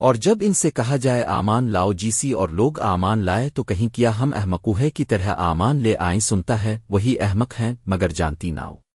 اور جب ان سے کہا جائے آمان لاؤ جیسی اور لوگ آمان لائے تو کہیں کیا ہم احمقوہے کی طرح آمان لے آئیں سنتا ہے، وہی احمق ہیں، مگر جانتی نہ ہو۔